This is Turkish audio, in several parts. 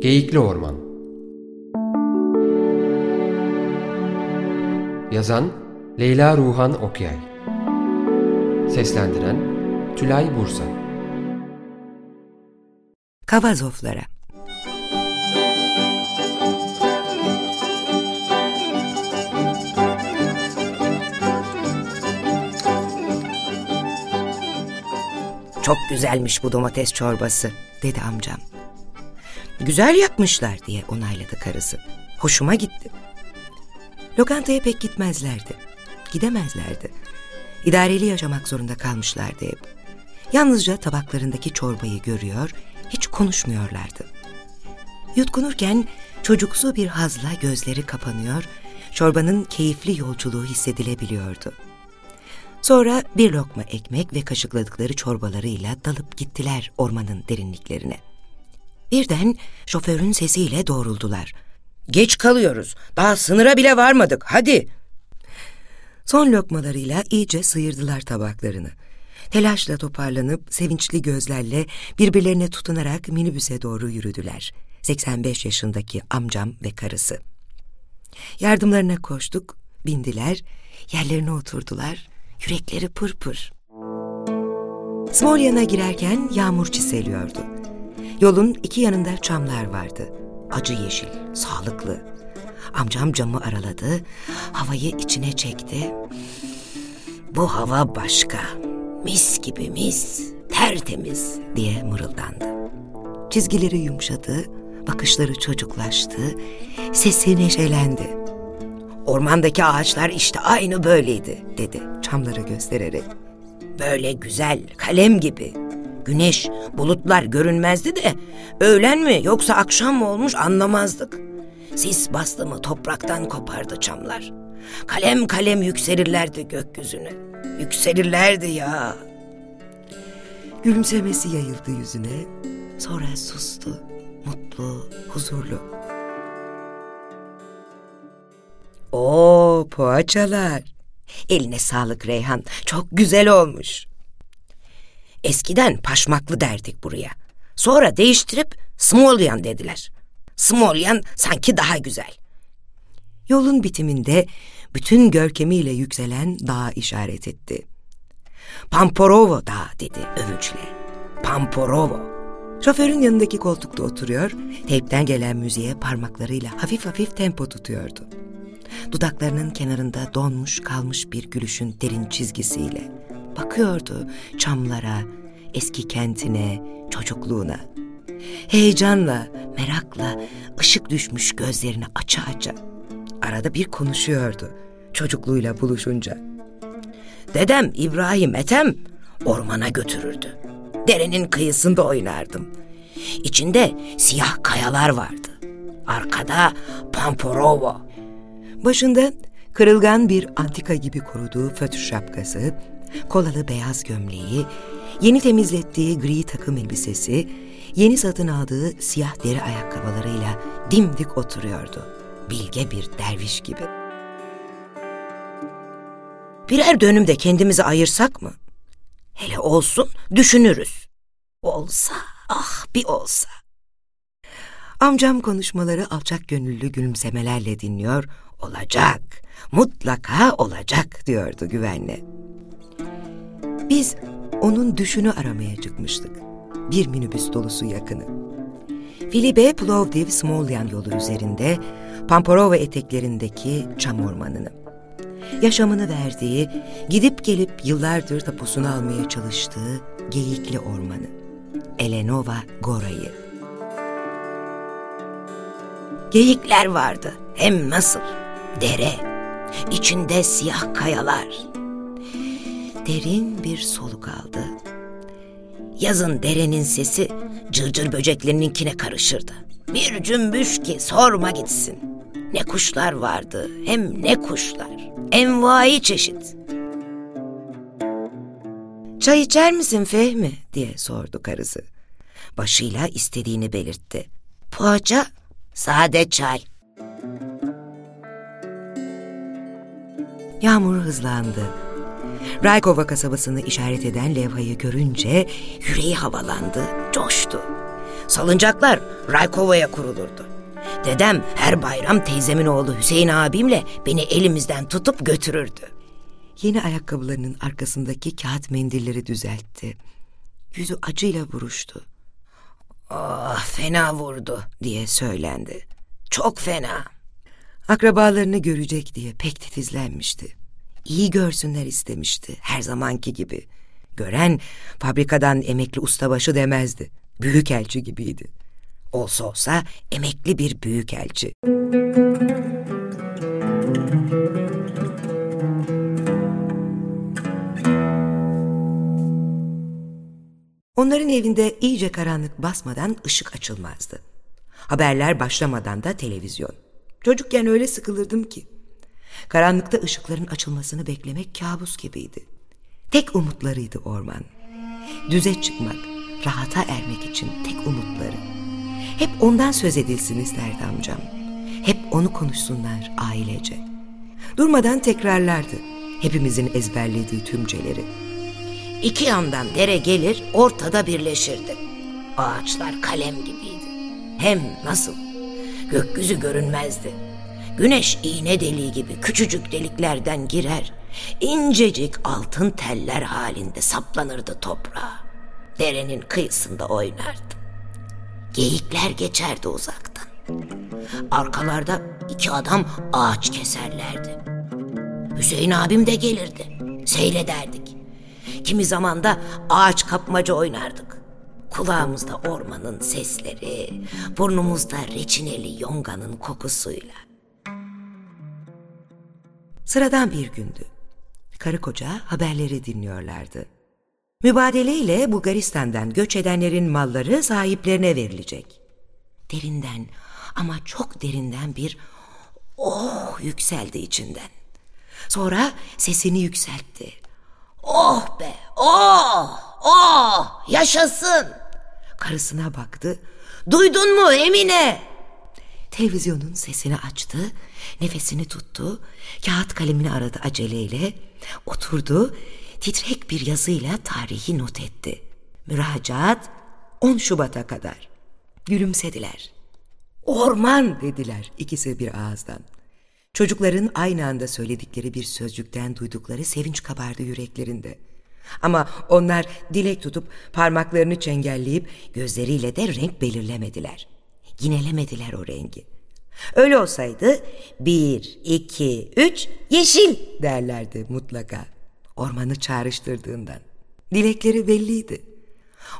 Geyikli Orman Yazan Leyla Ruhan Okyay Seslendiren Tülay Bursa Kavazoflara Çok güzelmiş bu domates çorbası, dedi amcam. Güzel yapmışlar diye onayladı karısı. Hoşuma gitti. Lokantaya pek gitmezlerdi. Gidemezlerdi. İdareli yaşamak zorunda kalmışlardı hep. Yalnızca tabaklarındaki çorbayı görüyor, hiç konuşmuyorlardı. Yutkunurken çocuksu bir hazla gözleri kapanıyor, çorbanın keyifli yolculuğu hissedilebiliyordu. Sonra bir lokma ekmek ve kaşıkladıkları çorbalarıyla dalıp gittiler ormanın derinliklerine. Birden şoförün sesiyle doğruldular. Geç kalıyoruz. Daha sınıra bile varmadık. Hadi. Son lokmalarıyla iyice sıyırdılar tabaklarını. Telaşla toparlanıp sevinçli gözlerle birbirlerine tutunarak minibüse doğru yürüdüler. 85 yaşındaki amcam ve karısı. Yardımlarına koştuk, bindiler, yerlerine oturdular, yürekleri pırpır. Smolyan'a girerken yağmur çiseliyordu. Yolun iki yanında çamlar vardı. Acı yeşil, sağlıklı. Amcam camı araladı, havayı içine çekti. Bu hava başka, mis gibi mis, tertemiz diye mırıldandı. Çizgileri yumuşadı, bakışları çocuklaştı, sesi neşelendi. Ormandaki ağaçlar işte aynı böyleydi dedi çamları göstererek. Böyle güzel, kalem gibi. Güneş, bulutlar görünmezdi de öğlen mi yoksa akşam mı olmuş anlamazdık. Sis bastı mı topraktan kopardı çamlar. Kalem kalem yükselirlerdi gökyüzüne. Yükselirlerdi ya. Gülümsemesi yayıldı yüzüne. Sonra sustu. Mutlu, huzurlu. Oo poğaçalar. Eline sağlık Reyhan. Çok güzel olmuş. Eskiden paşmaklı derdik buraya. Sonra değiştirip Smolyan dediler. Smolyan sanki daha güzel. Yolun bitiminde bütün görkemiyle yükselen dağa işaret etti. Pamporovo Dağı dedi övünçle. Pamporovo. Şoförün yanındaki koltukta oturuyor, teypten gelen müziğe parmaklarıyla hafif hafif tempo tutuyordu. Dudaklarının kenarında donmuş kalmış bir gülüşün derin çizgisiyle. Bakıyordu çamlara, eski kentine, çocukluğuna. Heyecanla, merakla ışık düşmüş gözlerini aça aça. Arada bir konuşuyordu çocukluğuyla buluşunca. Dedem İbrahim Ethem ormana götürürdü. Derenin kıyısında oynardım. İçinde siyah kayalar vardı. Arkada Pamporovo. Başında kırılgan bir antika gibi koruduğu fötr şapkası, kolalı beyaz gömleği, yeni temizlettiği gri takım elbisesi, yeni satın aldığı siyah deri ayakkabılarıyla dimdik oturuyordu. Bilge bir derviş gibi. Birer dönümde kendimizi ayırsak mı? Hele olsun düşünürüz. Olsa, ah bir olsa. Amcam konuşmaları alçak gönüllü gülümsemelerle dinliyor, olacak, mutlaka olacak diyordu güvenle. Biz onun düşünü aramaya çıkmıştık. Bir minibüs dolusu yakını. Filibe Plovdiv Smolyan yolu üzerinde Pamparova eteklerindeki çam ormanını. Yaşamını verdiği, gidip gelip yıllardır tapusunu almaya çalıştığı Geyikli Ormanı. Elenova Gora'yı. Geyikler vardı. Hem nasıl? Dere. içinde siyah kayalar. Derin bir soluk aldı. Yazın derenin sesi cırcır böceklerininkine karışırdı. Bir cümbüş ki sorma gitsin. Ne kuşlar vardı hem ne kuşlar. Envai çeşit. Çay içer misin Fehmi diye sordu karısı. Başıyla istediğini belirtti. Poğaça, sade çay. Yağmur hızlandı. Raykova kasabasını işaret eden levhayı görünce yüreği havalandı, coştu. Salıncaklar Raykova'ya kurulurdu. Dedem her bayram teyzemin oğlu Hüseyin abimle beni elimizden tutup götürürdü. Yeni ayakkabılarının arkasındaki kağıt mendilleri düzeltti. Yüzü acıyla buruştu. Ah fena vurdu diye söylendi. Çok fena. Akrabalarını görecek diye pek titizlenmişti. İyi görsünler istemişti her zamanki gibi. Gören fabrikadan emekli ustabaşı demezdi. Büyükelçi gibiydi. Olsa olsa emekli bir büyükelçi. Onların evinde iyice karanlık basmadan ışık açılmazdı. Haberler başlamadan da televizyon. Çocukken öyle sıkılırdım ki. Karanlıkta ışıkların açılmasını beklemek kabus gibiydi. Tek umutlarıydı orman. Düze çıkmak, rahata ermek için tek umutları. Hep ondan söz edilsin isterdi amcam. Hep onu konuşsunlar ailece. Durmadan tekrarlardı hepimizin ezberlediği tümceleri. İki yandan dere gelir, ortada birleşirdi. Ağaçlar kalem gibiydi. Hem nasıl? Gökyüzü görünmezdi. Güneş iğne deliği gibi küçücük deliklerden girer, incecik altın teller halinde saplanırdı toprağa. Derenin kıyısında oynardı. Geyikler geçerdi uzaktan. Arkalarda iki adam ağaç keserlerdi. Hüseyin abim de gelirdi. Seyrederdik. Kimi zaman da ağaç kapmaca oynardık. Kulağımızda ormanın sesleri, burnumuzda reçineli yonganın kokusuyla. Sıradan bir gündü. Karı koca haberleri dinliyorlardı. Mübadeleyle Bulgaristan'dan göç edenlerin malları sahiplerine verilecek. Derinden ama çok derinden bir oh yükseldi içinden. Sonra sesini yükseltti. Oh be, oh, oh, yaşasın. Karısına baktı. Duydun mu Emine? Televizyonun sesini açtı, nefesini tuttu, kağıt kalemini aradı aceleyle, oturdu, titrek bir yazıyla tarihi not etti. Müracaat 10 Şubat'a kadar. Gülümsediler. Orman dediler ikisi bir ağızdan. Çocukların aynı anda söyledikleri bir sözcükten duydukları sevinç kabardı yüreklerinde. Ama onlar dilek tutup parmaklarını çengelleyip gözleriyle de renk belirlemediler. Yinelemediler o rengi. Öyle olsaydı bir, iki, üç, yeşil derlerdi mutlaka. Ormanı çağrıştırdığından. Dilekleri belliydi.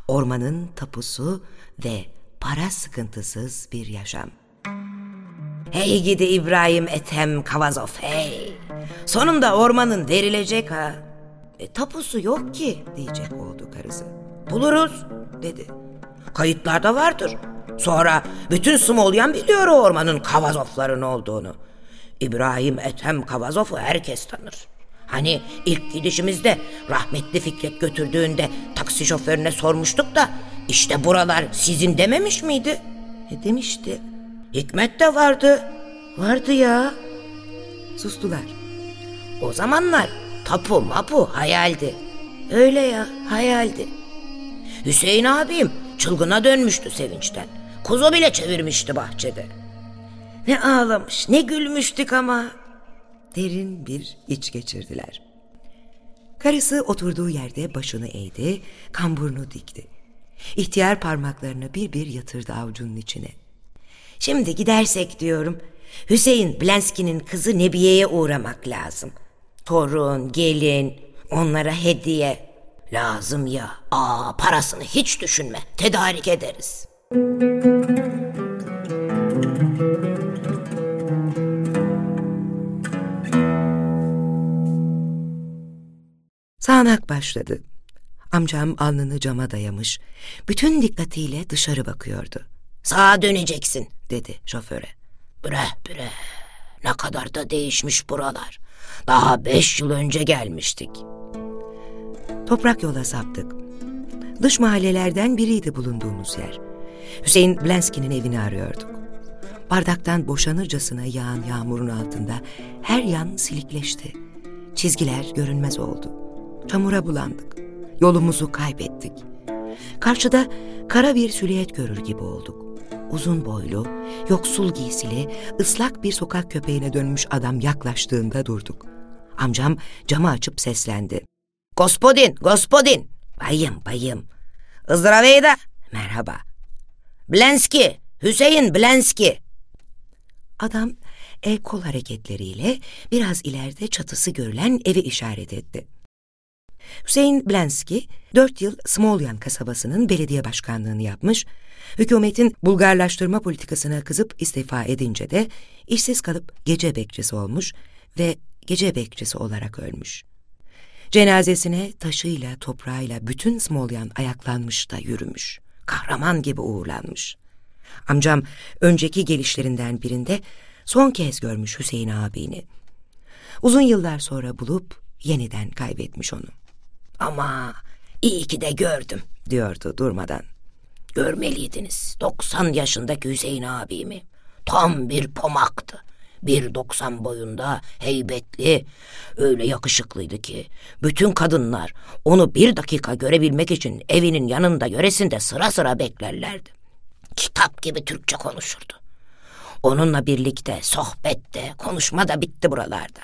Ormanın tapusu ve para sıkıntısız bir yaşam. Hey gidi İbrahim Ethem Kavazov hey. Sonunda ormanın verilecek ha. E, tapusu yok ki diyecek oldu karısı. Buluruz dedi. Kayıtlarda vardır. Sonra bütün Smolyan biliyor o ormanın Kavazovların olduğunu. İbrahim Ethem Kavazov'u herkes tanır. Hani ilk gidişimizde rahmetli Fikret götürdüğünde taksi şoförüne sormuştuk da işte buralar sizin dememiş miydi? E demişti. Hikmet de vardı. Vardı ya. Sustular. O zamanlar tapu mapu hayaldi. Öyle ya hayaldi. Hüseyin abim çılgına dönmüştü sevinçten. Kuzu bile çevirmişti bahçede. Ne ağlamış ne gülmüştük ama. Derin bir iç geçirdiler. Karısı oturduğu yerde başını eğdi, kamburunu dikti. İhtiyar parmaklarını bir bir yatırdı avucunun içine. Şimdi gidersek diyorum. Hüseyin Blenski'nin kızı Nebiye'ye uğramak lazım. Torun, gelin, onlara hediye. Lazım ya. Aa, parasını hiç düşünme. Tedarik ederiz. Sağanak başladı. Amcam alnını cama dayamış. Bütün dikkatiyle dışarı bakıyordu. Sağa döneceksin dedi şoföre. Bre bre ne kadar da değişmiş buralar. Daha beş yıl önce gelmiştik. Toprak yola saptık. Dış mahallelerden biriydi bulunduğumuz yer. Hüseyin Blenski'nin evini arıyorduk. Bardaktan boşanırcasına yağan yağmurun altında her yan silikleşti. Çizgiler görünmez oldu. Çamura bulandık. Yolumuzu kaybettik. Karşıda kara bir süliyet görür gibi olduk. Uzun boylu, yoksul giysili, ıslak bir sokak köpeğine dönmüş adam yaklaştığında durduk. Amcam camı açıp seslendi. Gospodin, gospodin. Bayım, bayım. Izdraveyda. Merhaba. Blenski, Hüseyin Blenski. Adam el kol hareketleriyle biraz ileride çatısı görülen evi işaret etti. Hüseyin Blenski, dört yıl Smolyan kasabasının belediye başkanlığını yapmış, hükümetin Bulgarlaştırma politikasına kızıp istifa edince de işsiz kalıp gece bekçisi olmuş ve gece bekçisi olarak ölmüş. Cenazesine taşıyla, toprağıyla bütün Smolyan ayaklanmış da yürümüş. Kahraman gibi uğurlanmış. Amcam önceki gelişlerinden birinde son kez görmüş Hüseyin abini. Uzun yıllar sonra bulup yeniden kaybetmiş onu. Ama iyi ki de gördüm diyordu durmadan. Görmeliydiniz 90 yaşındaki Hüseyin abimi. Tam bir pomaktı. Bir doksan boyunda, heybetli, öyle yakışıklıydı ki bütün kadınlar onu bir dakika görebilmek için evinin yanında yöresinde sıra sıra beklerlerdi. Kitap gibi Türkçe konuşurdu. Onunla birlikte sohbette, konuşma da bitti buralarda.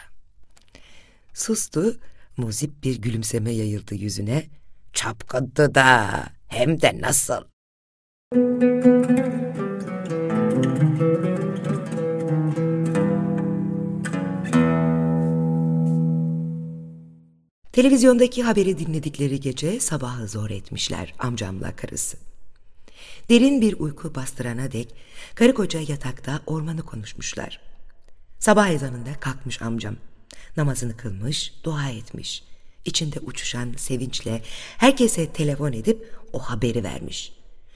Sustu, muzip bir gülümseme yayıldı yüzüne. Çapkındı da, hem de nasıl. Televizyondaki haberi dinledikleri gece sabahı zor etmişler amcamla karısı. Derin bir uyku bastırana dek karı koca yatakta ormanı konuşmuşlar. Sabah ezanında kalkmış amcam. Namazını kılmış, dua etmiş. İçinde uçuşan sevinçle herkese telefon edip o haberi vermiş.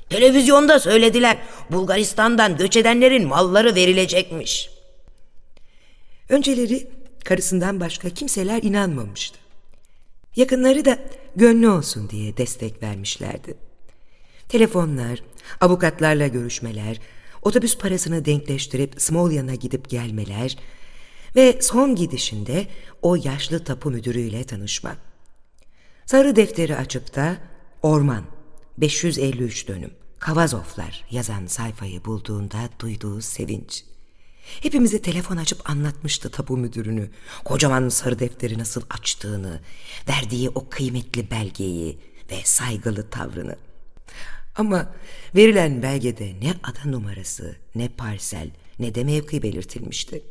Televizyonda söylediler Bulgaristan'dan göç edenlerin malları verilecekmiş. Önceleri karısından başka kimseler inanmamıştı. Yakınları da gönlü olsun diye destek vermişlerdi. Telefonlar, avukatlarla görüşmeler, otobüs parasını denkleştirip Smolyan'a gidip gelmeler ve son gidişinde o yaşlı tapu müdürüyle tanışma. Sarı defteri açıp da orman, 553 dönüm, Kavazoflar yazan sayfayı bulduğunda duyduğu sevinç. Hepimize telefon açıp anlatmıştı tapu müdürünü. Kocaman sarı defteri nasıl açtığını, verdiği o kıymetli belgeyi ve saygılı tavrını. Ama verilen belgede ne ada numarası, ne parsel, ne de mevki belirtilmişti.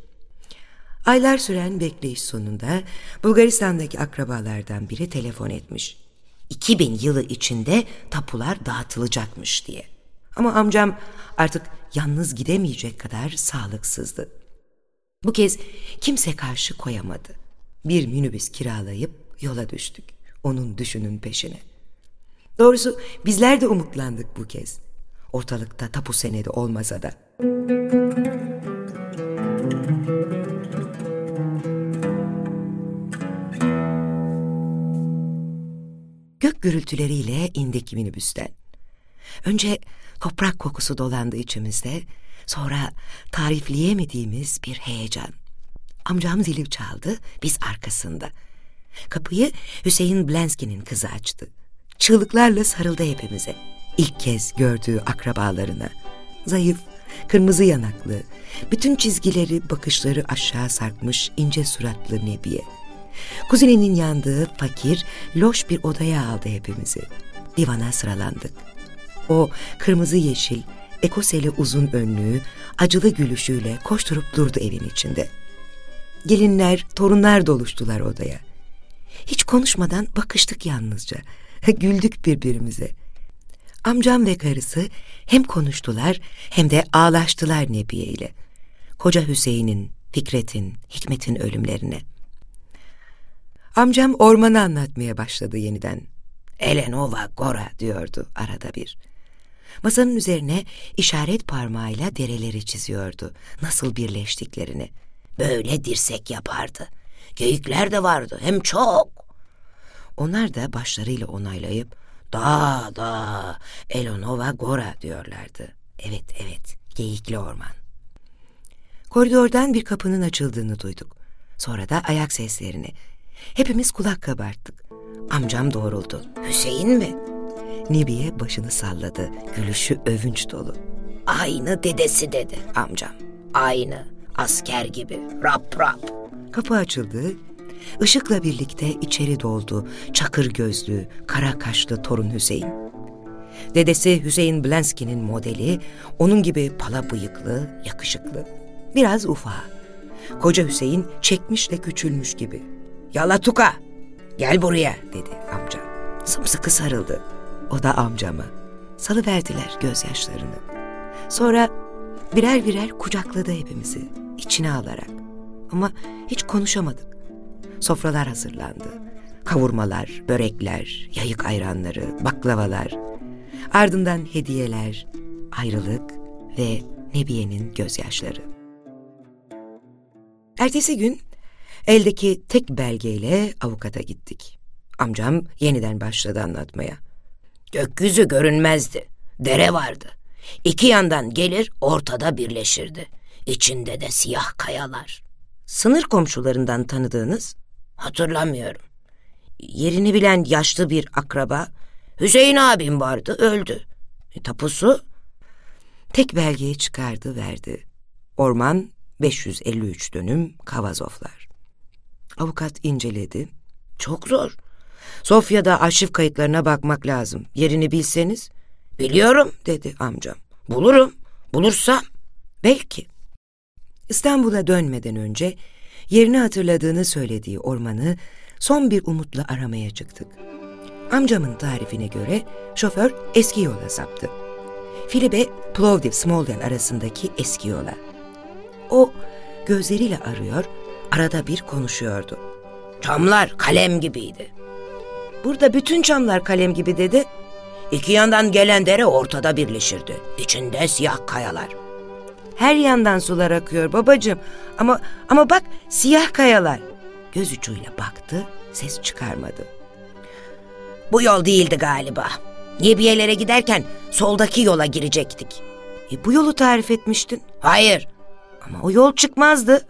Aylar süren bekleyiş sonunda Bulgaristan'daki akrabalardan biri telefon etmiş. 2000 yılı içinde tapular dağıtılacakmış diye. Ama amcam artık yalnız gidemeyecek kadar sağlıksızdı. Bu kez kimse karşı koyamadı. Bir minibüs kiralayıp yola düştük. Onun düşünün peşine. Doğrusu bizler de umutlandık bu kez. Ortalıkta tapu senedi olmasa da. Gök gürültüleriyle indik minibüsten. Önce toprak kokusu dolandı içimizde, sonra tarifleyemediğimiz bir heyecan. Amcam zili çaldı, biz arkasında. Kapıyı Hüseyin Blenski'nin kızı açtı. Çığlıklarla sarıldı hepimize. İlk kez gördüğü akrabalarına. Zayıf, kırmızı yanaklı, bütün çizgileri, bakışları aşağı sarkmış ince suratlı Nebiye. Kuzeninin yandığı fakir, loş bir odaya aldı hepimizi. Divana sıralandık. O kırmızı yeşil, ekoseli uzun önlüğü, acılı gülüşüyle koşturup durdu evin içinde. Gelinler, torunlar doluştular odaya. Hiç konuşmadan bakıştık yalnızca. Güldük birbirimize. Amcam ve karısı hem konuştular hem de ağlaştılar Nebiye ile. Koca Hüseyin'in, Fikret'in, Hikmet'in ölümlerine. Amcam ormanı anlatmaya başladı yeniden. Elenova Gora diyordu arada bir. Masanın üzerine işaret parmağıyla dereleri çiziyordu. Nasıl birleştiklerini. Böyle dirsek yapardı. Geyikler de vardı hem çok. Onlar da başlarıyla onaylayıp da da Elonova Gora diyorlardı. Evet evet geyikli orman. Koridordan bir kapının açıldığını duyduk. Sonra da ayak seslerini. Hepimiz kulak kabarttık. Amcam doğruldu. Hüseyin mi? Nebiye başını salladı. Gülüşü övünç dolu. Aynı dedesi dedi amcam. Aynı. Asker gibi. Rap rap. Kapı açıldı. Işıkla birlikte içeri doldu. Çakır gözlü, kara kaşlı torun Hüseyin. Dedesi Hüseyin Blenski'nin modeli, onun gibi pala bıyıklı, yakışıklı. Biraz ufa. Koca Hüseyin çekmişle küçülmüş gibi. Yala tuka, gel buraya dedi amca. Sımsıkı sarıldı. O da amcama. Salıverdiler gözyaşlarını. Sonra birer birer kucakladı hepimizi, içine alarak. Ama hiç konuşamadık. Sofralar hazırlandı. Kavurmalar, börekler, yayık ayranları, baklavalar. Ardından hediyeler, ayrılık ve Nebiye'nin gözyaşları. Ertesi gün eldeki tek belgeyle avukata gittik. Amcam yeniden başladı anlatmaya. Gökyüzü görünmezdi. Dere vardı. İki yandan gelir ortada birleşirdi. İçinde de siyah kayalar. Sınır komşularından tanıdığınız? Hatırlamıyorum. Yerini bilen yaşlı bir akraba. Hüseyin abim vardı öldü. E, tapusu? Tek belgeyi çıkardı verdi. Orman 553 dönüm Kavazoflar. Avukat inceledi. Çok zor. Sofya'da arşiv kayıtlarına bakmak lazım. Yerini bilseniz. Biliyorum dedi amcam. Bulurum. Bulursam. Belki. İstanbul'a dönmeden önce yerini hatırladığını söylediği ormanı son bir umutla aramaya çıktık. Amcamın tarifine göre şoför eski yola saptı. Filibe, Plovdiv, Smolyan arasındaki eski yola. O gözleriyle arıyor, arada bir konuşuyordu. Çamlar kalem gibiydi. Burada bütün çamlar kalem gibi dedi. İki yandan gelen dere ortada birleşirdi. İçinde siyah kayalar. Her yandan sular akıyor babacığım. Ama ama bak siyah kayalar. Göz ucuyla baktı, ses çıkarmadı. Bu yol değildi galiba. Yebiyelere giderken soldaki yola girecektik. E, bu yolu tarif etmiştin. Hayır. Ama o yol çıkmazdı.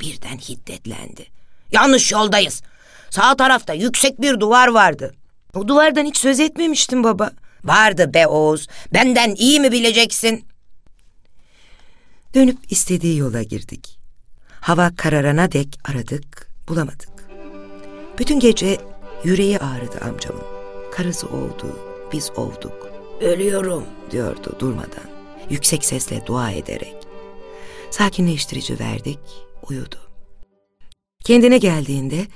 Birden hiddetlendi. Yanlış yoldayız. Sağ tarafta yüksek bir duvar vardı. O duvardan hiç söz etmemiştin baba. Vardı be Oğuz. Benden iyi mi bileceksin? Dönüp istediği yola girdik. Hava kararana dek aradık, bulamadık. Bütün gece yüreği ağrıdı amcamın. Karısı oldu, biz olduk. Ölüyorum diyordu durmadan. Yüksek sesle dua ederek. Sakinleştirici verdik, uyudu. Kendine geldiğinde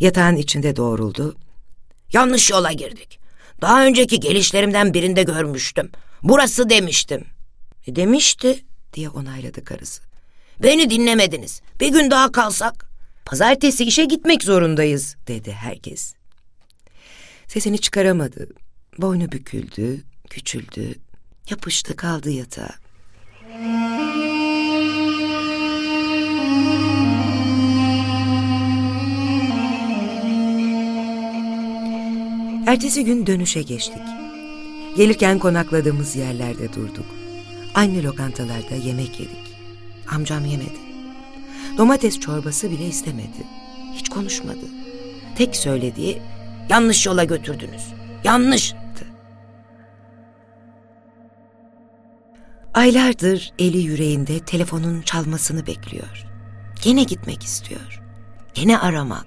yatağın içinde doğruldu. Yanlış yola girdik. Daha önceki gelişlerimden birinde görmüştüm. Burası demiştim. E demişti diye onayladı karısı. Beni dinlemediniz. Bir gün daha kalsak. Pazartesi işe gitmek zorundayız dedi herkes. Sesini çıkaramadı. Boynu büküldü, küçüldü, yapıştı kaldı yatağa. Ertesi gün dönüşe geçtik. Gelirken konakladığımız yerlerde durduk. Aynı lokantalarda yemek yedik. Amcam yemedi. Domates çorbası bile istemedi. Hiç konuşmadı. Tek söylediği yanlış yola götürdünüz. Yanlıştı. Aylardır eli yüreğinde telefonun çalmasını bekliyor. Gene gitmek istiyor. Gene aramak.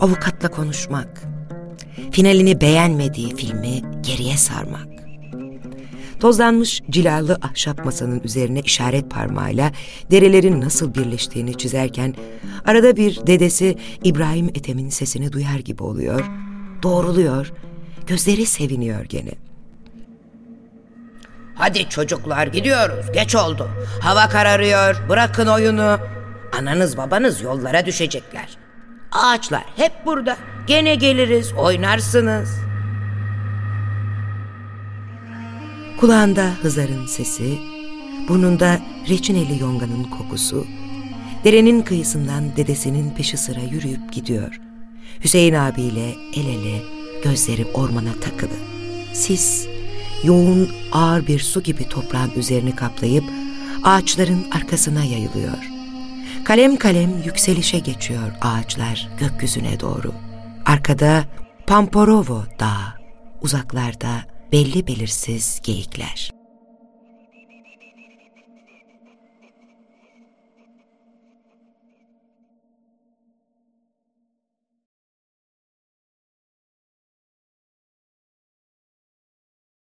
Avukatla konuşmak. Finalini beğenmediği filmi geriye sarmak. Tozlanmış cilalı ahşap masanın üzerine işaret parmağıyla derelerin nasıl birleştiğini çizerken arada bir dedesi İbrahim Ethem'in sesini duyar gibi oluyor, doğruluyor, gözleri seviniyor gene. Hadi çocuklar gidiyoruz, geç oldu. Hava kararıyor, bırakın oyunu. Ananız babanız yollara düşecekler. Ağaçlar hep burada. Gene geliriz, oynarsınız. Kulağında Hızar'ın sesi, burnunda reçineli yonganın kokusu, derenin kıyısından dedesinin peşi sıra yürüyüp gidiyor. Hüseyin abiyle el ele, gözleri ormana takılı. Sis, yoğun ağır bir su gibi toprağın üzerini kaplayıp ağaçların arkasına yayılıyor. Kalem kalem yükselişe geçiyor ağaçlar gökyüzüne doğru. Arkada Pamporovo Dağı, uzaklarda belli belirsiz geyikler.